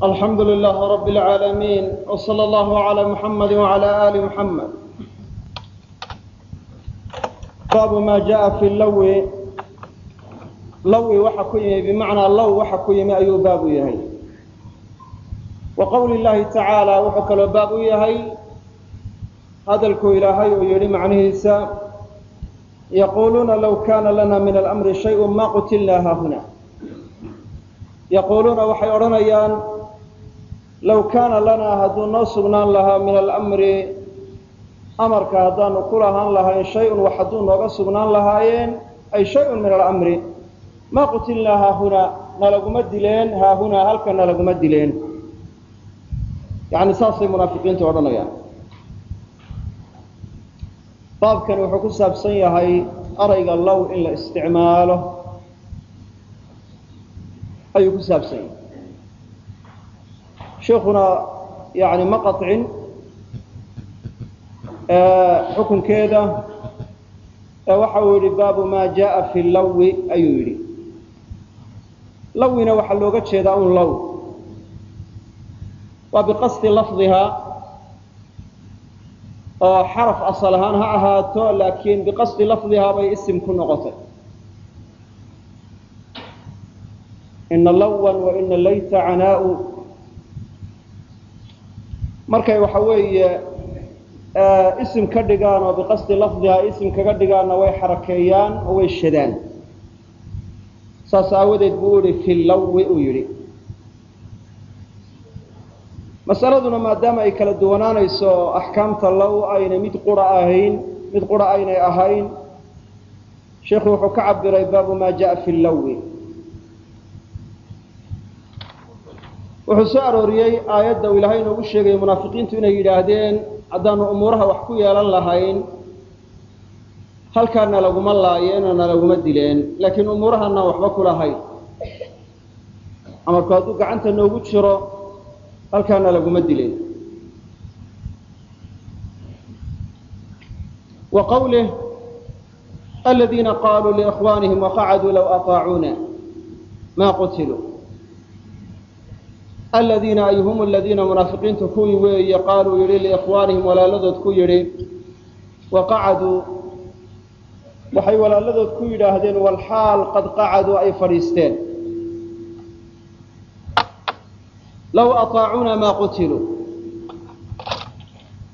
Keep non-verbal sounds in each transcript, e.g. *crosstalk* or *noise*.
alxamdu lilah rab اlcaalamiin wslى اllah عlى muxamadi wعlى ali muxamed baabu ma jaءa fi lawi lawi waxa ku yimi bimacnaa low waxa ku yimi ayuu baabu yahay wa qowli llahi tacaala wuxuu kaloo baab u yahay hadalkuu ilaahay uu yidhi macnihiisa yaquuluuna low kana lana min alamri shayء ma qutilna haahuna yaquuluuna waxay odhanayaan low kaana lanaa hadduu noo sugnaan lahaa min alamri amarka haddaanu ku lahaan lahayn shay-un wax hadduu nooga sugnaan lahaayeen ay shay-un min alamri maa qutilnaa haahunaa nalaguma dileen haahunaa halka nalaguma dileen yacni saasay munaafiqiintu odhanayaan baabkani wuxuu ku saabsan yahay arayga low in la isticmaalo ayuu ku saabsan yahay sheikuna yani ma qaطcin xukunkeeda ee waxa uu yidhi baabu ma jaءa fi lawi ayuu yidhi. Lawina waxaa looga jeedaa un low waa biqasdi lafdihaa oo xaraf asal ahaan ha ahaato laakiin biqasdi lafdihaa bay isim ku noqotay. Ina lawan wa ina layta canaau markay waxa weeye isim ka dhigaan oo biqasdi lafdihaa isim kaga dhigaanna way xarakeeyaan oo way shadaan. Saas aawadeed buu yihi fi lawi uu yidhi. Masaladuna maadaama ay kala duwanaanayso axkaamta low aynay mid qura ahayn mid qura aynay ahayn sheikhu wuxuu ka cabiray baabu ma jaءa fi lawi wuxuu soo arooriyey aayadda uu ilaahay inoogu sheegaya munaafiqiintu inay yidhaahdeen haddaanu umuuraha wax ku yeelan lahayn halkaana laguma laayeen na laguma dileen. Laakiin umuurahana waxba ku lahayn amarku hadduu gacanta noogu jiro halkaana laguma dileen. Wa qawlih aladiina qaluu liikhwaanihim waqacaduu low aطaacuuna ma qutiluu aladiina ay hum aladiina munaafiqiintu kuwii weeye qaaluu yidhi liikhwaanihim walaaladood ku yidhi waqacaduu waxay walaaladood ku yidhaahdeen walxaal qad qacaduu ay fadhiisteen. Low aaacuunaa maa qutiluu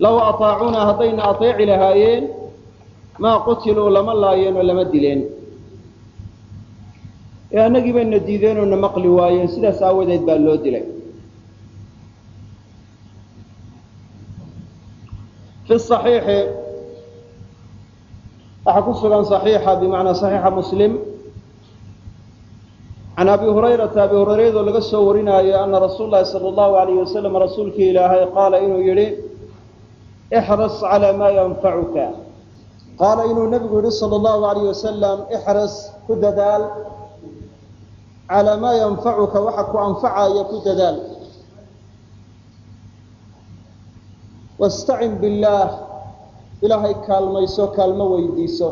low aaacuunaa haddayna ateeci lahaayeen maa qutiluu lama laayeen oo lama dileen. Ee annagii bayna diideen oo na maqli waayeen sidaas aawadeed baa loo dilay. fi صaxiixi waxaa ku sugan صaxiixa bimacnaa صaxiixa muslim can abi hurayrata abi hurayrado laga soo warinaayo ana rasuul lahi salى اllahu alayh wasalam rasuulkii ilaahay qaala inuu yihi ixras calى ma yanfacuka qaala inuu nebigu yihi salى اllahu alayh wasalam ixras ku dadaal calى maa yanfacuka waxa ku anfacaya ku dadaal wastacin billaah ilaahay kaalmayso kaalmo weydiiso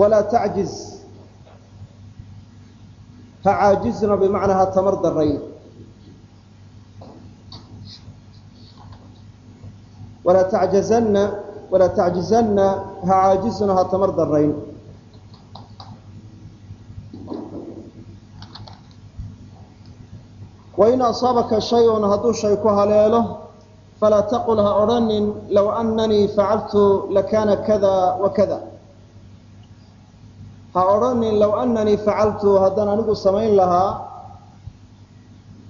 walaa tacjiz ha caajizna bimacnaa ha tamar darayn walaa tajazanna walaa tacjizanna ha caajizna ha tamar darayn wain asaabaka shay-un hadduu shay ku haleelo falaa taqul ha odhanin low annanii facaltu lakaana kada wa kada. Ha odhanin low annanii facaltu haddaan anigu samayn lahaa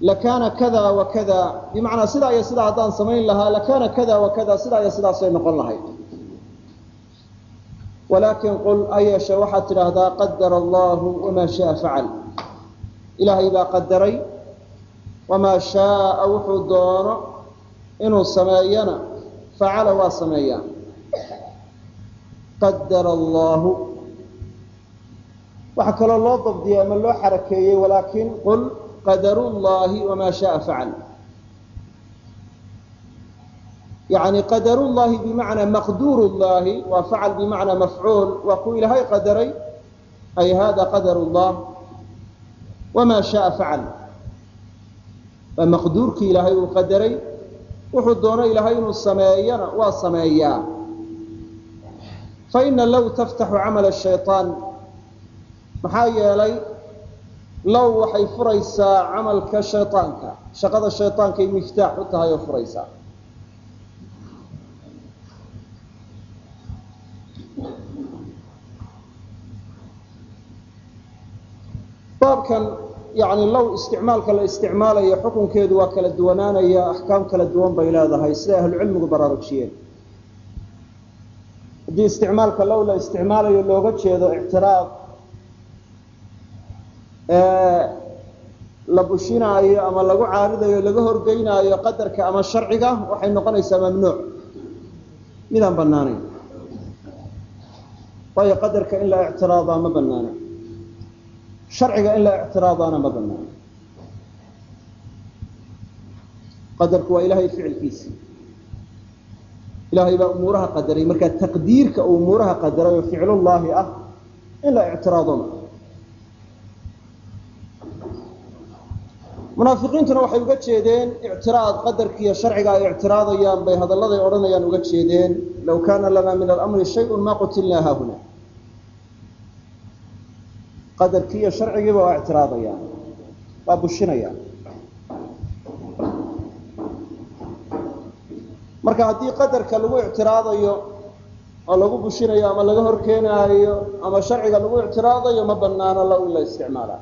lakaana kada wa kada. Bimacnaa sidaa iyo sidaa haddaan samayn lahaa lakaana kada wa kada sidaa iyo sidaasay noqon lahayd. Walaakin qul ha yeeshe waxaad tidhaahdaa qadara allahu wamaa shaaa facal. Ilaahay baa qadaray wamaa shaaa wuxuu doono inuu sameeyana facala waa sameeyaa qadara allahu waxaa kaloo loo dabdiyay ama loo xarakeeyey walaakin qul qadaru llahi wamaa shaaa facal yani qadaru llahi bimacnaa maqduuru llahi waa facal bimacnaa mafcuul waa kuu ilaahay qadaray ay hada qadaru llah wamaa shaaa facal waa ilaahay uu qadaray wuxuu doono ilaahay inuu sameeyana waa sameeyaa. Faina low taftaxu camala shayaan maxaa yeelay low waxay furaysaa camalka shayaanka shaqada shayaankaay miftaax u tahay oo furaysaa. Baabkan yani low isticmaalka la isticmaalayo xukunkeedu waa kala duwanaanaya axkaam kala duwan bay leedahay siday ahlucilmigu baraarujiyeen. Haddii isticmaalka low la isticmaalayo looga jeedo ictiraad la bushinaayo ama lagu caaridayo laga horgeynaayo qadarka ama sharciga waxay noqonaysaa mamnuuc. Midaan banaanayn waayo qadarka in la ictiraadaa ma banaana sharciga in la ictiraadaana ma banaana qadarku waa ilahay ficilkiisi ilahay baa umuuraha qadaray. Markaa taqdiirka uu umuuraha qadaray oo ficlullaahi ah in la ictiraadona munaafiqiintuna waxay uga jeedeen ictiraad qadarkiiyo sharciga ay ictiraadayaan bay hadalladay odhanayaan uga jeedeen. Low kaana lana min alamri shayun ma qutilnaa haahuna qadarkii iyo sharcigiiba waa ictiraadayaan waa bushinayaan marka haddii qadarka lagu ictiraadayo oo lagu bushinayo ama laga horkeenaayo ama sharciga lagu ictiraadayo ma banaano low in la isticmaala.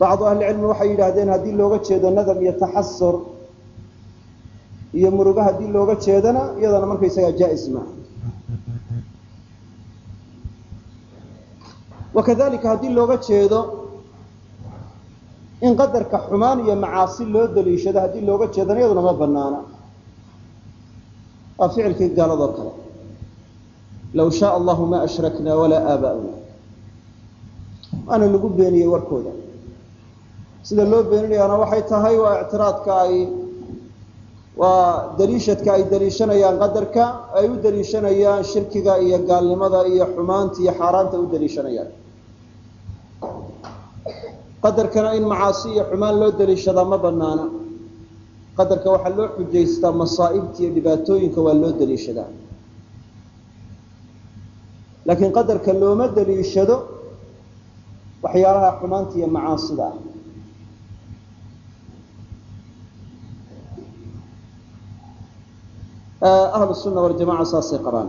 Bacdu ahlicilmi waxay yidhaahdeen haddii looga jeedo nadam iyo taxasur iyo murugo haddii looga jeedana iyadana markaysagaa jaa-is ma wakadalika haddii looga jeedo in qadarka xumaan iyo macaasi loo daliishado haddii looga jeedana iyaduna ma banaana waa ficilkii gaaladoo kale. Law shaaa allahu ma ashraknaa walaa aabaa'una waana lagu beeniyey warkooda. Sida loo beeninayaana waxay tahay waa ictiraadka ay waa daliishadka ay daliishanayaan qadarka ay u daliishanayaan shirkiga iyo gaalnimada iyo xumaanta iyo xaaraanta u daliishanayaan qadarkana in macaasi iyo xumaan loo daliishadaa ma banaana qadarka waxaa loo xujaystaa masaa'ibta iyo dhibaatooyinka waa loo daliishadaa. Laakiin qadarka looma daliishado waxyaalaha xumaanta iyo macaasida. Ah ahlu sunna waljamaca saasay qabaan.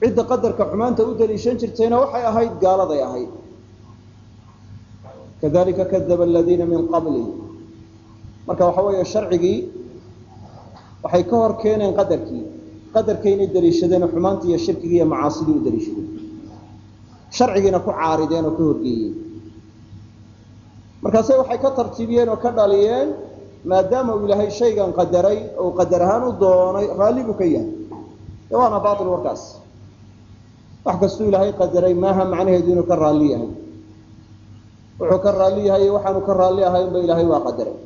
Cidda qadarka xumaanta u daliishan jirtayna waxay ahayd gaaladay ahayd kadalika kadaba aladiina min qabli marka waxa weeye sharcigii waxay ka hor keeneen qadarkii qadarkaynay daliishadeen xumaantii iyo shirkigii iyo macaasidii u daliishadeen sharcigiina ku caarideen oo ka horgeeyeen markaase waxay ka tartiibiyeen oo ka dhaliyeen maadaama uu ilaahay shaygan qadaray oo qadar ahaan u doonay raalli buu ka yahay waana baail warkaas wax kastuu ilaahay qadaray maaha macnaheedu inuu ka raalli yahay wuxuu ka raalli yahay waxaanu ka raalli ahaynba ilaahay waa qadaray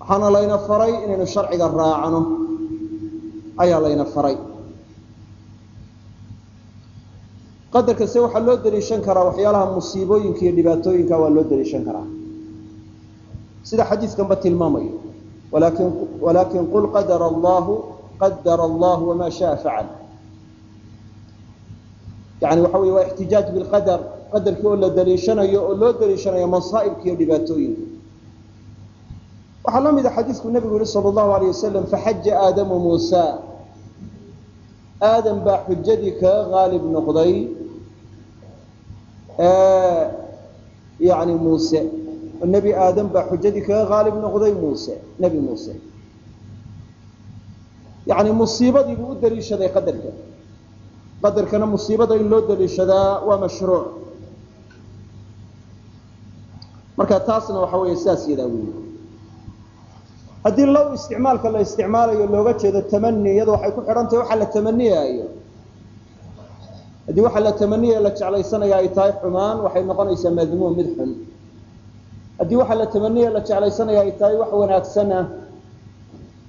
waxaana layna faray inaynu sharciga raacno. Ayaa layna faray. Qadarka se waxaa loo daliishan karaa waxyaalaha musiibooyinka iyo dhibaatooyinka waa loo daliishan karaa. Sida xadiiskanba tilmaamayo. Walakin qul qadara allahu qadara allahu wama shaaa facal yani waxa wey waa ixtijaaj bilqadar qadarkii oo la daliishanayo oo loo daliishanayo masaa'ibka iyo dhibaatooyinka. Waxaa la mida xadiisku nabigu yihi sal allahu alayh wasalam faxaja aadamu muusa aadam baa xujadii kaga qaalib noqday yani muuse. Nebi aadam baa xujadii kaga qaalib noqday muuse nebi muuse. Yani musiibadii buu u daliishaday qadarka qadarkana musiibada in loo daliishadaa waa mashruuc. Marka taasna waxa weeye sidaas yadaa weyi haddii low isticmaalka la isticmaalayo looga jeedo tamani iyada waxay ku xidhan tahay waxa la tamaniyaayo haddii waxa la tamaniyaya la jeclaysanaya ay tahay xumaan waxay noqonaysaa madmuum mid xun. Haddii waxa la tamaniyaya la jeclaysanaya ay tahay wax wanaagsana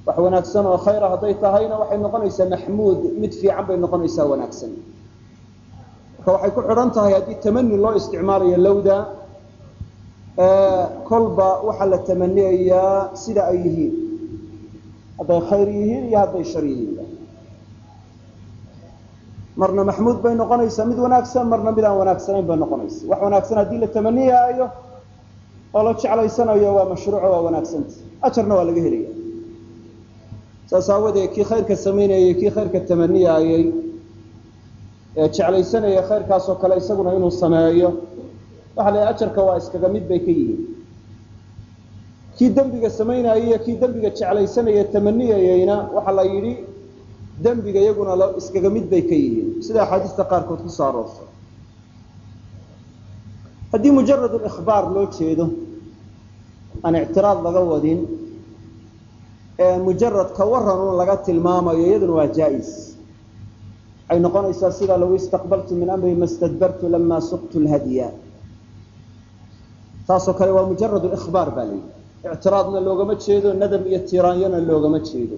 wax wanaagsan oo khayra hadday tahayna waxay noqonaysaa maxmuud mid fiican bay noqonaysaa wanaagsan. Marka waxay ku xidhan tahay haddii tamani loo isticmaalayo lowda kolba waxaa la tamaniyayaa sida ay yihiin. Hadday khayr yihiin iyo hadday shar yihiin. Marna maxmuud bay noqonaysaa mid wanaagsan marna mid aan wanaagsanayn bay noqonaysa wax wanaagsan haddii la tamaniyaayo oo la jeclaysanayo waa mashruuco waa wanaagsanta ajarna waa laga helaya saas aawadeed kii khayrka samaynayey kii khayrka tamaniyaayey ee jeclaysanaya khayrkaasoo kale isaguna inuu sameeyo waxa la ajarka waa iskaga mid bay ka yihiin. Kii dembiga samaynayey iyo kii dembiga jeclaysanaya tamaniyayeyna waxaa la yidhi dembiga iyaguna iskaga mid bay ka yihiin. Sida axaadiista qaarkood ku soo haddii mujarad ikhbaar loo jeedo aan ictiraad laga wadin mujarad ka waranun laga tilmaamayo iyaduna waa jaa-is. Waxay noqonaysaa sida low istaqbaltu min amri ma lama suqtu lhadya taasoo kale waa mujarad ikhbaar baa layidhi ictiraadna loogama jeedo nadam iyo tiraanyana loogama jeedo.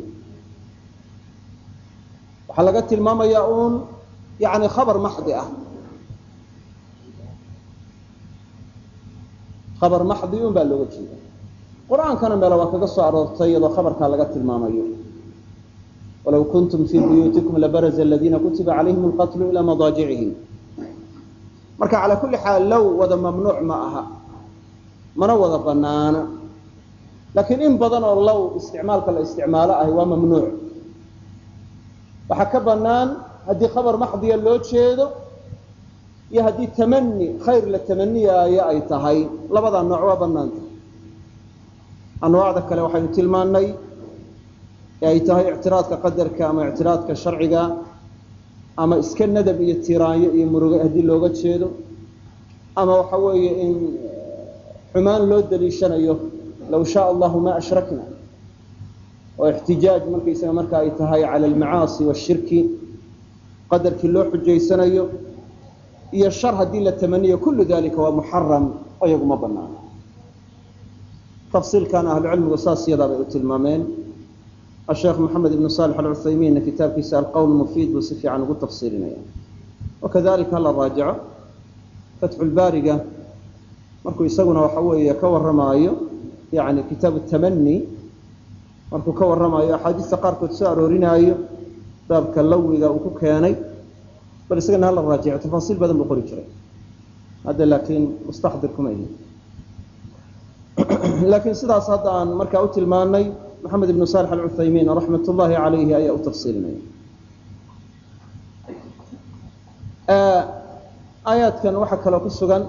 Waxaa laga tilmaamayaa uun yani khabar maxdi ah. Khabar maxdi un baa looga jeeda qur'aankana meele waa kaga soo aroortay iyadoo khabarkaa laga tilmaamayo. Walaw kuntum fii buyuutikum labaraza aladiina kutiba calayhim alqatlu ilaa madaajicihim. Marka calaa kulli xaal low wada mamnuuc ma aha mana wada banaana laakiin in badan oo low isticmaalka la isticmaalo ahi waa mamnuuc. Waxaa ka banaan haddii khabar maxdiya loo jeedo iyo haddii tamani khayr la tamaniyaayo ay tahay labadaa nooc waa banaanta anwaacda kale waxaynu tilmaanay ee ay tahay ictiraadka qadarka ama ictiraadka sharciga ama iska nadab iyo tiraanyo iyo murugo haddii looga jeedo ama waxa weeye in xumaan loo daliishanayo law shaaa allahu ma ashrakna oo ixtijaaj markaysaga marka ay tahay cala almacaasi washirki qadarkii loo xujaysanayo iyo shar haddii la tamaniyo kullu dalika waa muxaram oo iyaguma banaana tafsiilkana ahlucilmigu saas yadaa bay u tilmaameen. Asheekh maxamed ibnu saalix alcuthaymiinna kitaabkiisa alqowl mufiid buu si fiican ugu tafsiilinaya wakadalika hala raajico fatxulbaariga markuu isaguna waxa weeye ka warramaayo yani kitaabu tamani markuu ka warramayo axaadiista qaarkood soo aroorinaayo baabka lawiga uu ku keenay bal isagana hala raajico tafaasiil badan buu qori jiray. Hadda laakiin mustaxdir kuma ihin *coughs* laakiin sidaas hadda aan markaa u tilmaanay maxamed ibnu saalix alcuthaymiin raxmat ullaahi calayhi ayaa u tafsiilinaya aayaadkan waxaa kaloo ku sugan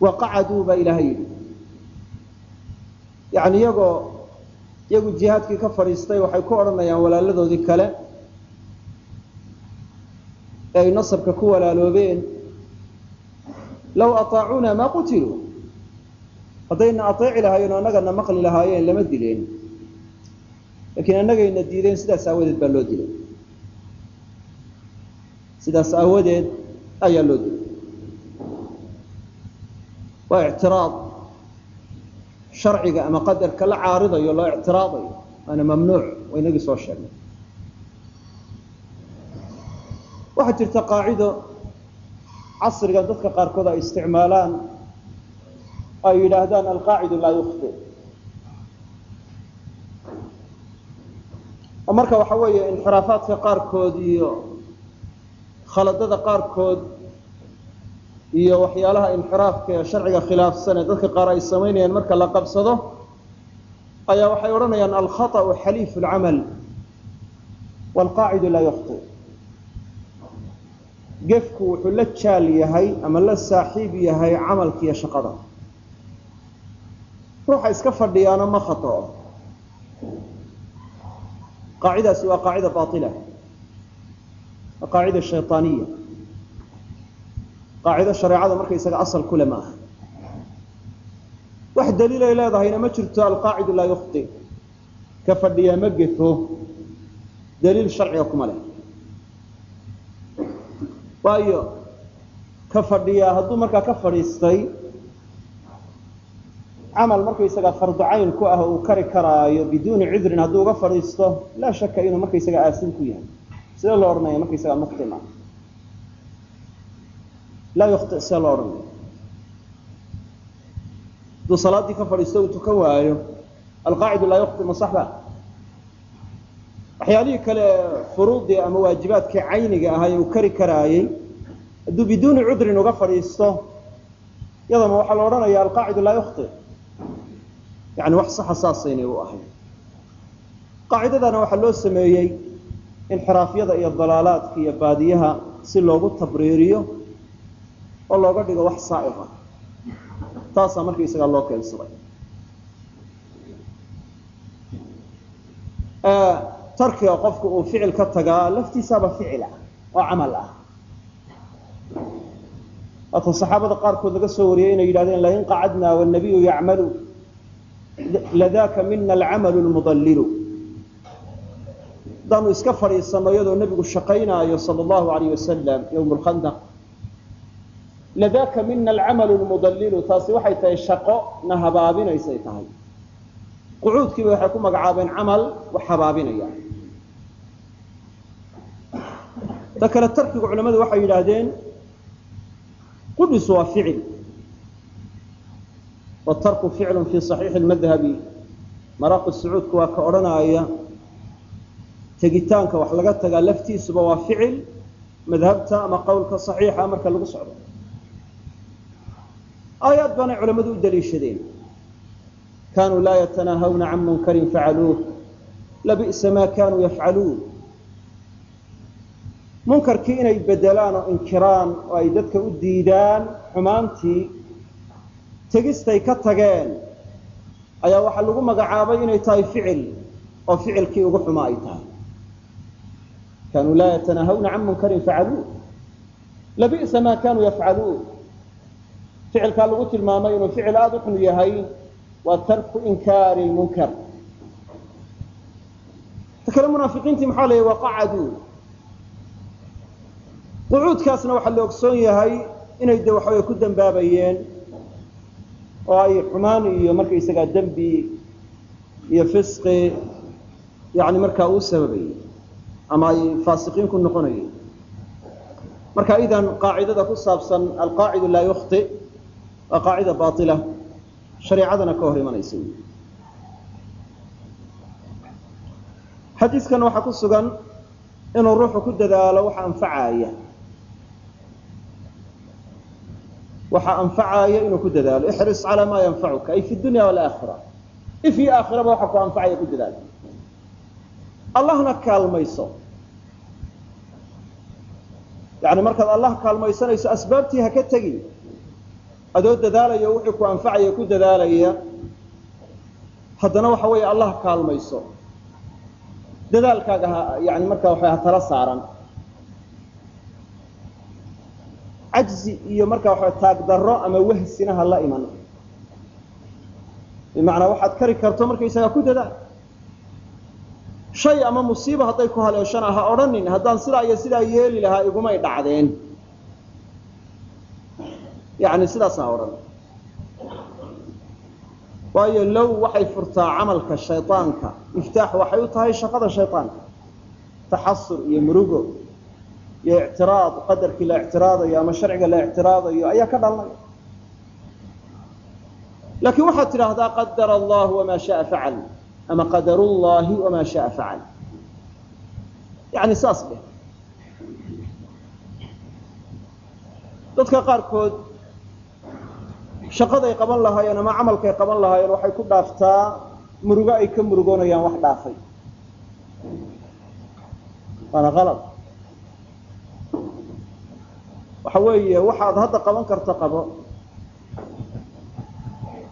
waqacaduu baa ilaahay yidhi. Yani iyagoo iyagu jihaadkii ka fadhiistay waxay ku odhanayaan walaaladoodii kale ay nasabka ku walaaloobeen low aaacuuna maa qutiluu. Haddayna aeeci lahaayeen oo annagana maqli lahaayeen lama dileen. Laakiin annagayna diideen sidaas aawadeed baa loo dilay. Sidaas aawadeed ayaa loo dilay. Waa ictiraad sharciga ama qadarka la caaridayo loo ictiraadayo waana mamnuuc waa inagii soo sheegnay. Waxaa jirta qaacido casrigan dadka qaarkood ay isticmaalaan ay yidhaahdaan alqaacidu laa yukti oo marka waxa weeye inxiraafaadka qaarkood iyo khaladada qaarkood iyo waxyaalaha inxiraafka ee sharciga khilaafsan ee dadka qaar ay samaynayaan marka la qabsado ayaa waxay odhanayaan alkhaطأu xaliifu اlcamal wاlqaacidu laa yukti gefku wuxuu la jaal yahay ama la saaxiib yahay camalkiiyo shaqada. Ruuxa iska fadhiyaana ma khatao qaacidaasi waa qaacida baila waa qaacida shayطaaniya qaacido shareecada markaysaga asal kule ma aha. Wax daliilay leedahayna ma jirto alqaacidu laa yukhti. Ka fadhiya ma gefo. Daliil sharciga kuma leh waayo ka fadhiyaa hadduu markaa ka fadhiistay camal markaysaga fardu cayn ku ah uu kari karaayo biduuni cudrin hadduu uga fadhiisto laa shaka inuu markaysaga aasin ku yahay. Sidee loo odhanaya markaysaga muqtima laa yukhti see loo odhanaya hadduu salaaddii ka fadhiisto uu tukan waayo alqaacidu laa yukhtima saxba waxyaalihii kale furuudii ama waajibaadkii cayniga ahaa ee uu kari karaayey. Hadduu biduuni cudrin uga fadhiisto yadama waxaa la odhanaya alqaacidu laa yukhti. Yani wax saxa saasaynay u ahayd. Qaacidadana waxaa loo sameeyey inxiraafyada iyo dalaalaadka iyo baadiyaha si loogu tabriiriyo oo looga dhigo wax saa'ir ah taasaa markaysagaa loo keensaday tarkiga qofku uu ficil ka tagaa laftiisaaba ficil ah oo camal ah. Waata saxaabada qaarkood laga soo wariyey inay yidhahdeen lain qacadnaa wanabiyu yacmalu ladaka mina alcamalu lmudallilu haddaanu iska fadhiisanno iyadoo nebigu shaqaynaayo sala allahu alayh wasalam yowm lkhandaq ladaka mina alcamalu lmudallilu taasi waxay tahay shaqo na habaabinaysay tahay. Qucuudkiiba waxay ku magacaabeen camal wax habaabinaya ta kale tarkigu culamadu waxay yidhaahdeen qudhisu waa ficil watarku ficlu fi صaxiixi اmadhabi maraaqi sacuudku waa ka odhanaya tegitaanka wax laga tagaa laftiisuba waa ficil madhabta ama qowlka صaxiixa marka lagu socdo aayaad baanay culamadu u daliishadeen kanuu laa yatanaahawna can munkarin facaluuh labi'sa ma kanuu yafcaluun munkarkii inay bedelaan oo inkiraan oo ay dadka u diidaan xumaantii tegistay ka tageen ayaa waxaa lagu magacaabay inay tahay ficil oo ficilkii ugu xumaa ay tahay. Kanuu laa yatanaahawna can munkarin facaluuh labi'sa ma kanuu yafcaluun. Ficilkaa lagu tilmaamay inuu ficil aada u xun yahay waa tarku inkaari lmunkar ta kale munaafiqiintii maxaa la yihi waqacaduu qucuudkaasna waxaa la ogsoon yahay inay de waxawey ku dambaabayeen oo ay xumaan iyo markaysagaa dembi iyo fisqi yani markaa uu sababayey ama ay faasiqiin ku noqonayeen. Marka idan qaacidada ku saabsan alqaacidu laa yukhti waa qaacida baila shareecadana ka hor imanaysa. Xadiiskan waxaa ku sugan inuu ruuxu ku dadaalo waxa anfacaaya waxa anfacaaya inuu ku dadaalo. Ixris calaa maa yanfacuka ay fi dunya walaakhira if aakhiraba waxa ku anfacaya ku dadaalo allahna kaalmayso. Yani markaad allah kaalmaysanayso asbaabtii ha ka tegin. Adoo dadaalayo wixii ku anfacaya ku dadaalaya. Haddana waxa weeye allah kaalmayso. Dadaalkaaga yani markaa waxa ha tala saaran cajzi iyo markaa waxa taagdarro ama wahsina ha la iman. Bimacnaa waxaad kari karto markaysagaa ku dadaal. Shay ama musiiba hadday ku haleeshana ha odhanin haddaan sidaa iyo sidaa yeeli lahaa igumay dhacdeen. Yani sidaas ha odhan. Waayo low waxay furtaa camalka shayطaanka miftaax waxay u tahay shaqada shayطaanka taxasur iyo murugo iyo ictiraad qadarkii la ictiraadayo ama sharciga la ictiraadayo ayaa ka dhalanaya laakiin waxaad tidhaahdaa qadara allahu wama shaءa facal ama qadaru llahi wama shaءa facal yani saas dheh dadka qaarkood shaqaday qaban lahaayeen ama camalkay qaban lahaayeen waxay ku dhaaftaa murugo ay ka murugoonayaan wax dhaafay. Waana qalad waxa weeye waxaad hadda qaban karta qabo.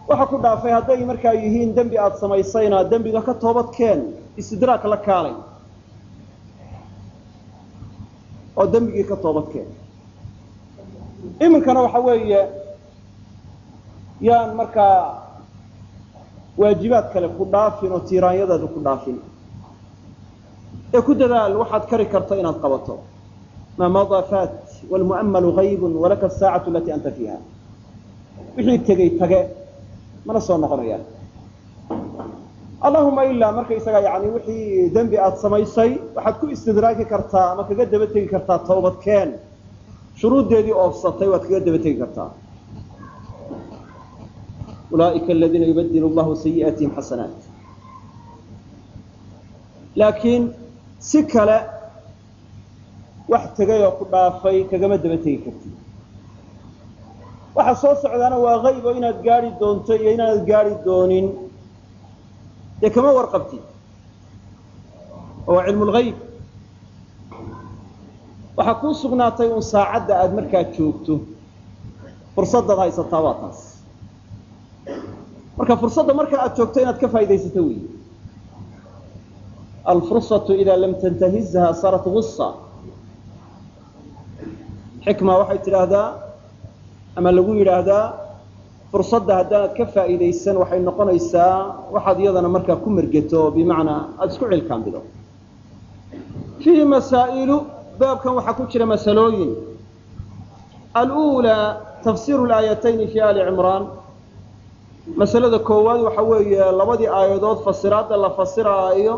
Waxa ku dhaafay hadday markaa yihiin dembi aada samaysayna dembiga ka toobad keen istidraak la kaalay. Oo dembigii ka toobad keen iminkana waxa weeye yaan markaa waajibaad kale ku dhaafin oo tiiraanyadaadu ku dhaafin. Ee ku dadaal waxaad kari karto inaad qabato. Maa madaa faat wlmu'ammalu haybun walaka asaacatu alatii anta fiiha wixii tegey tage mana soo noqonayaan allahuma ilaa markaysaga yani wixii dembi aada samaysay waxaad ku istidraaki kartaa ama kaga daba tegi kartaa tawbadkeen shuruuddeedii oofsatay waad kaga daba tegi kartaa ulaaئika aladiina yubadil llahu sayi'aatihim xasanaat laakiin si kale wax tegay oo ku dhaafay kagama daba tegi kartid. Waxa soo socdaana waa hayb inaad gaari doonto iyo inaanad gaari doonin. Dee kama warqabtid waa cilmu lgayb waxaa kuu sugnaatay un saacadda aada markaa joogto. Fursadaad haysataa waa taas. Marka fursadda marka aad joogto inaad ka faa'idaysato weyi alfursatu ida lam tantahizha sarat gusa xikma waxay tidhaahdaa ama lagu yidhaahdaa fursadda haddaanad ka faa'iidaysan waxay noqonaysaa waxaad iyadana markaa ku mergeto bimacnaa aada isku cilkaambido fiihi masaa'ilu baabkan waxaa ku jira masalooyin. Alulaa tafsiru laayatayni fii ali cimraan. Masalada koowaad waxa weeye labadii aayadood fasiraadda la fasiraayo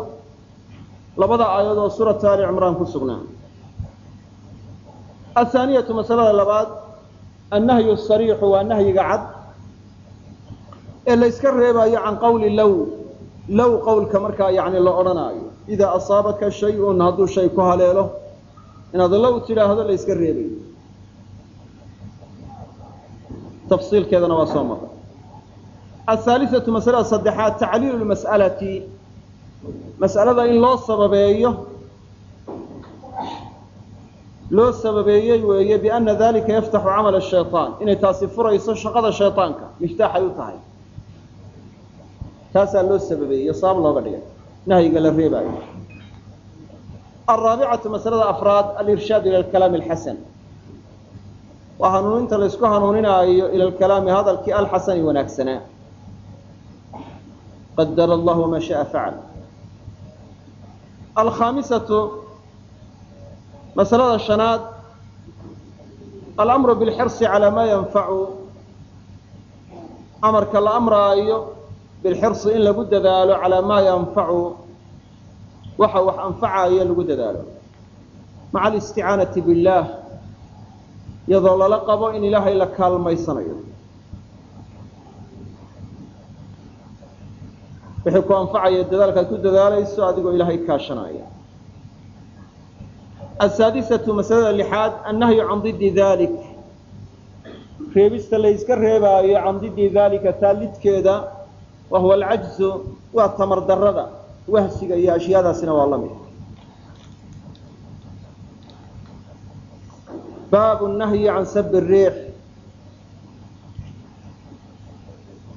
labada aayadood suurata ali cimraan ku sugnaa athaaniyatu masalada labaad annahyu sariixu waa nahyiga cad ee la yska reebaayo can qawli low low qowlka markaa yani la odhanaayo idaa asaabaka shay-un hadduu shay ku haleelo inaad low tidhaahdo la reebayo tafsiilkeedana waa soo maray ahaaliatu masalada saddexaad tacliilu lmas'alati mas'alada in loo sababeeyo loo sababeeyey weeye bianna dalika yaftaxu camala shayaan inay taasi furayso shaqada shayطaanka miftaaxay u tahay. Taasaa loo sababeeyey. Sabab looga dhigay. Nahyiga la reebaayo. Araabicatu masalada afraad alirshaad ila alkalaami alxasan waa hanuuninta laysku hanuuninaayo ila alkalaami hadalkii alxasani wanaagsanaa qadara allah wamaa shaaa facal alkhaamisatu masalada shanaad alamru bilxirsi calaa maa yanfacu amarka la amraayo bilxirsi in lagu dadaalo calaa maa yanfacu waxa wax anfacayo lagu dadaalo. Maca alisticaanati billaah iyadoo lala qabo in ilaahay la kaalmaysanayo. Wixii ku anfacaya dadaalkaad ku dadaalayso adigoo ilaahay kaashanaya asaadisatu masalada lixaad annahyu can didi dalik reebista la yska reebaayo can didi dalika taallidkeeda wa huwa alcajzu waa tamar darada wahsiga iyo ashyaadaasina waa la baabu nahyi can sabi riix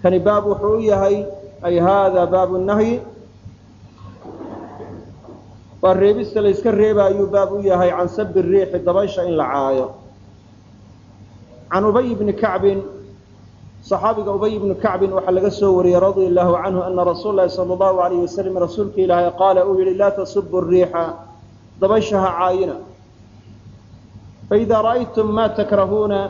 kani baab wuxuu u yahay ay hada baabu nahyi waa reebista la yska reebaayuu baab u yahay can sabi riixi dabaysha in la caayo can ubay bni kacbin صaxaabiga ubay bni kacbin waxaa laga soo wariyey radia allahu canhu ana rasuul lahi salى اllahu alayh wasalam rasuulka ilaahay qaala uu yihi laa tasubu riixa dabaysha ha caayina faidaa ra'aytum ma takrahuuna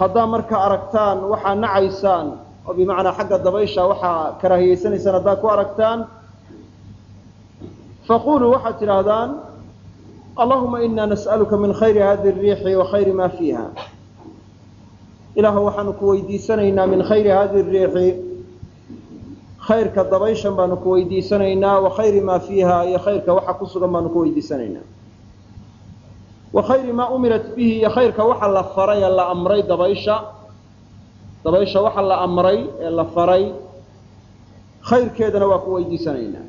haddaa marka aragtaan waxaa nacaysaan oo bimacnaa xagga dabaysha waxaa karaahiyeysanaysaan haddaa ku aragtaan faquluu waxaad tidhaahdaan allahuma inaa nas'aluka min khayri hadi riixi wa khayri maa fiiha ilaahu waxaanu ku weydiisanaynaa min khayri hadi riixi khayrka dabayshan baanu ku weydiisanaynaa wa khayri maa fiiha iyo khayrka waxa ku sugan baanu ku weydiisanaynaa wa khayri maa umirat bihi iyo khayrka waxa la faray ee la amray dabaysha dabaysha waxa la amray ee la faray khayrkeedana waa ku weydiisanaynaa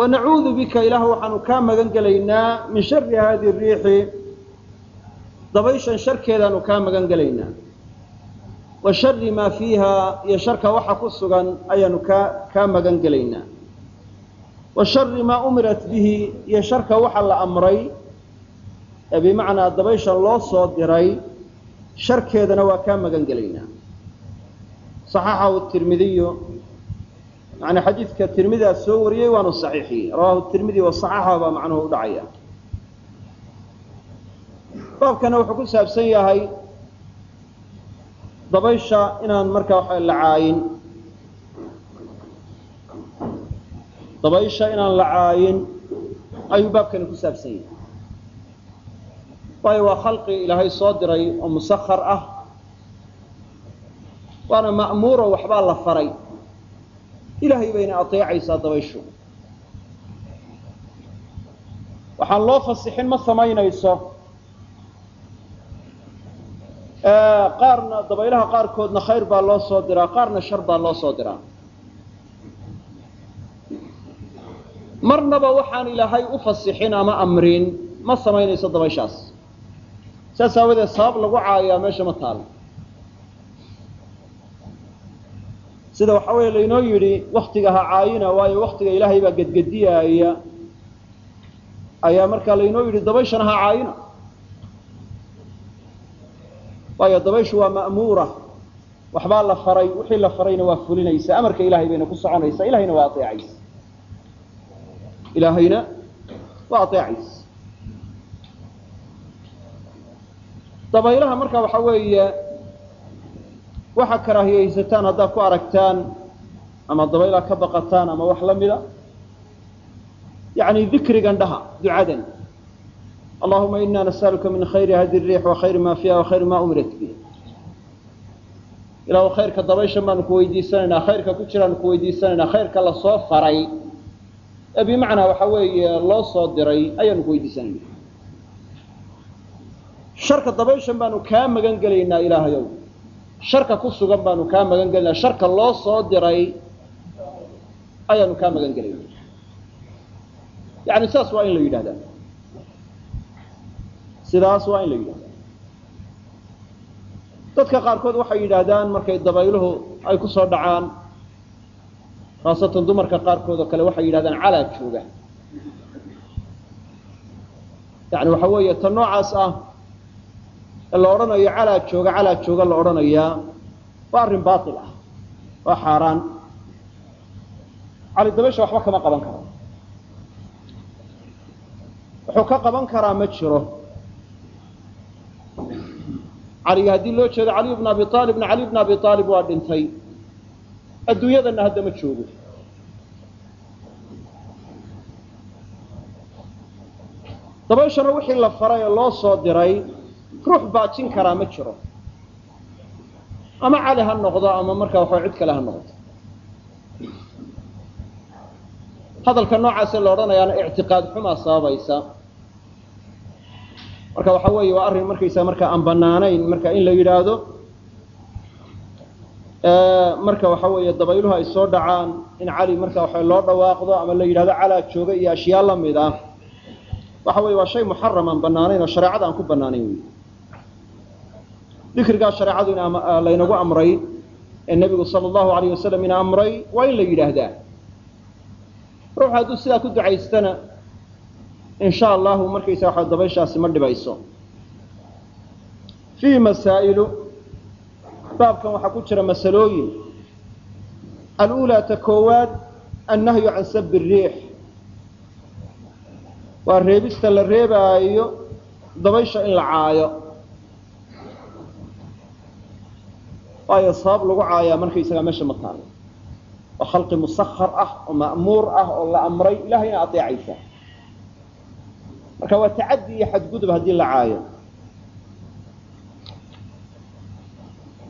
wa nacuudu bika ilaah waxaanu kaa magan gelaynaa min shari hadi riixi. Dabayshan sharkeedaanu kaa magan gelaynaa wa shari maa fiiha iyo sharka waxa ku sugan ayaanu kaa kaa magan gelaynaa wa shari maa umirat bihi iyo sharka waxa la amray ee bimacnaa dabayshan loo soo diray sharkeedana waa kaa magan gelaynaa صaxaxahu tirmidiyu yani xadiidka tirmidaa soo wariyey waanu صaxiixiyey rawahu tirmidi waصaxaxa baa macnuhu u dhacaya. Baabkana wuxuu ku saabsan yahay dabaysha inaan markaa waxa la caayin. Dabaysha inaan la caayin ayuu baabkani ku saabsan yahay. Waayo waa khalqi ilaahay soo diray oo musakar ah. Waana ma'muuro waxbaa la faray ilaahay bayna ateecaysaa dabayshu. Waxaan loo fasixin ma samaynayso. Qaarna dabaylaha qaarkoodna khayr baa loo soo diraa qaarna shar baa loo soo diraa. Marnaba waxaan ilaahay u fasixin ama amrin ma samaynayso dabayshaas. Saas aawadeed sabab lagu caayaa meesha ma taalo sida waxa weeye laynoo yidhi waktiga ha caayina waayo waktiga ilaahay baa gedgediyaaya. Ayaa markaa laynoo yidhi dabayshana ha caayina. Waayo dabayshu waa ma'muura. Waxbaa la faray wixii la farayna waa fulinaysa. Amarka ilahay bayna ku soconaysa ilahayna waa aeecaysa ilaahayna waa aeecaysa dabaylaha marka waxa weeye waxaa karaahiyeysataan haddaad ku aragtaan ama dabaylaad ka baqataan ama wax la mida yani dikrigan dhaha ducadan. Allahuma ina nasaluka min khayri hadi riix wa maa fiiha wa maa umirat bi ilahu khayrka dabayshan baanu ku weydiisanaynaa khayrka ku jiraanu ku weydiisanaynaa khayrka la faray. Ee bimacnaa waxaa weeye loo soo diray ayaanu ku weydiisanayna sharka dabayshan baanu kaa magan ilaahayow sharka ku sugan baanu kaa magan gelaynaa sharka loo soo diray ayaanu kaa magan gelaynaa yani saas waa in la yidhahdaa. Sidaas waa in la yidhahdaa. Dadka qaarkood waxay yidhaahdaan markay dabayluhu ay ku soo dhacaan khaasatan dumarka qaarkood oo kale waxay yidhahdaan calaa jooga. Yani waxa weeye ta noocaas ah ee la odhanayo calaa jooga calaa jooga la odhanayaa. Waa arrin baatil ah. Waa xaaraan. Cali dabaysha waxba kama qaban karo. Wuxuu ka qaban karaa ma jiro. Caliga haddii loo jeedo caliy bna abi aalibna cali bna abi aalib waa dhintay. Adduunyadana hadda ma joogo. Dabayshana wixii la faray ee loo soo diray ruux baajin karaa ma jiro. Ama cali ha noqdo ama markaa waxaa cid kale ha noqdo. Hadalka noocaasee la odhanayaana ictiqaad xumaa sababaysa. Marka waxa weeye waa arrin markaysaa markaa aan banaanayn marka in la yidhaahdo marka waxa weeye dabayluhu ay soo dhacaan in cali marka waxa loo dhawaaqdo ama la yidhahdo calaa jooga iyo ashyaa la mid ah. Waxa weye waa shay muxaram aan banaanayn oo shareecada aan ku banaanayn wey dikrigaa shareecadu laynagu amray ee nebigu sala allahu alayh wasalam ina amray waa in la yidhaahdaa. Ruuxu hadduu sidaa ku ducaystana in sha allahu markaysa waxa dabayshaasi ma dhibayso. Fiihi masaa'ilu baabkan waxaa ku jira masalooyin. Alulaa ta koowaad annahyu can sabi الriix waa reebista la reebaayo dabaysha in la caayo waayo sabab lagu caayaa markaysagaa meesha ma taalo waa khalqi musakar ah oo ma'muur ah oo la amray ilahayna adeecaysa marka waa tacadi iyo xadgudub haddii la caayo.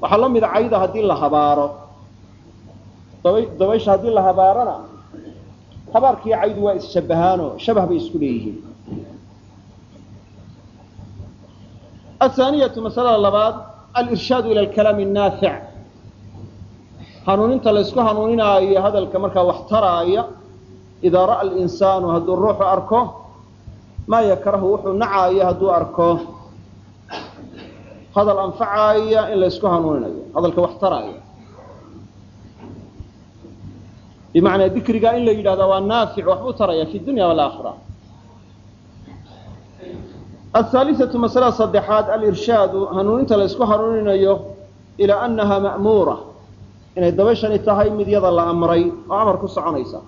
Waxaa la mida cayda haddii la habaaro. Daba dabaysha haddii la habaarona habaarkiiyo caydu waa isshabahaanoo shabah bay isku leeyihiin. Athaaniyatu masalada labaad alirshaadu ila alkalaami annaafic hanuuninta la ysku hanuuninaayo hadalka markaa wax taraaya idaa ra'a alinsaanu hadduu ruuxu arko maa yakrahu wuxuu nacaayo hadduu arko. Hadal anfacaaya in la ysku hanuuninayo hadalka wax taraaya bimacnaa dikrigaa in la yidhahda waa naafic waxbuu taraya fi dunya walaakhira ahaalisatu masalada saddexaad alirshaadu hanuuninta la ysku hanuuninayo ilaa annaha ma'muura inay dabashani tahay mid yada la amray oo amar ku soconaysa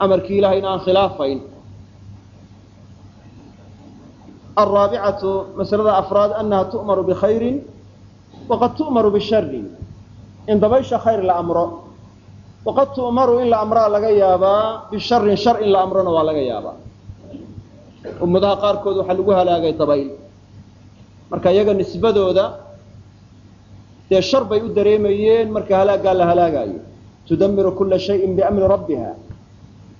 amarkii ilahayna aan khilaafayn alraabicatu masalada afraad annaha tu'maru bikhayrin waqad tu'maru bishari in dabaysha khayr la amro waqad tu'maru in la amraa laga yaabaa bisharin shar in la amrona waa laga yaabaa ummadaha qaarkood waxaa lagu halaagay dabayl. Marka iyaga nisbadooda dee shar bay u dareemayeen marka halaaggaa la halaagaayo. Tudamiru kula shayin biamri rabbiha.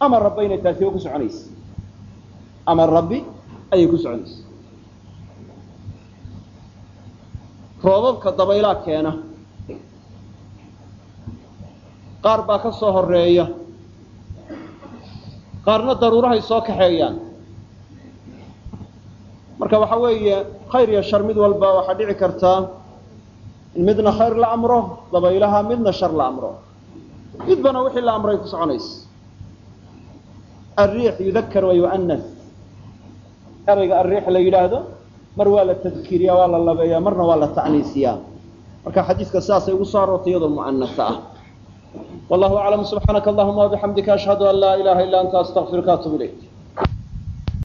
Amar rabba inay taasiba ku soconaysa. Amar rabbi ayay ku soconaysa. Roobabka dabaylaa keena. Qaar baa ka soo horreeya qaarna daruurahay soo kaxeeyaan marka waxa weeye khayr iyo shar mid walba waxaa dhici kartaa in midna khayr la amro dabaylaha midna shar la amro. Midbana wixii la amray ku soconaysa. Alriix yudakar wa yu'anas erayga alriix la yidhaahdo mar waa la tadkiiriyaa waa la labeeyaa marna waa la ta'niisiyaa marka xadiiska sidaasay ugu soo aroortay iyadoo mu'anasa ah. Wallahu aclam subxaanaka allahuma wabixamdika ashhadu an laa ilaha illa anta astaqfiruka atub ilayk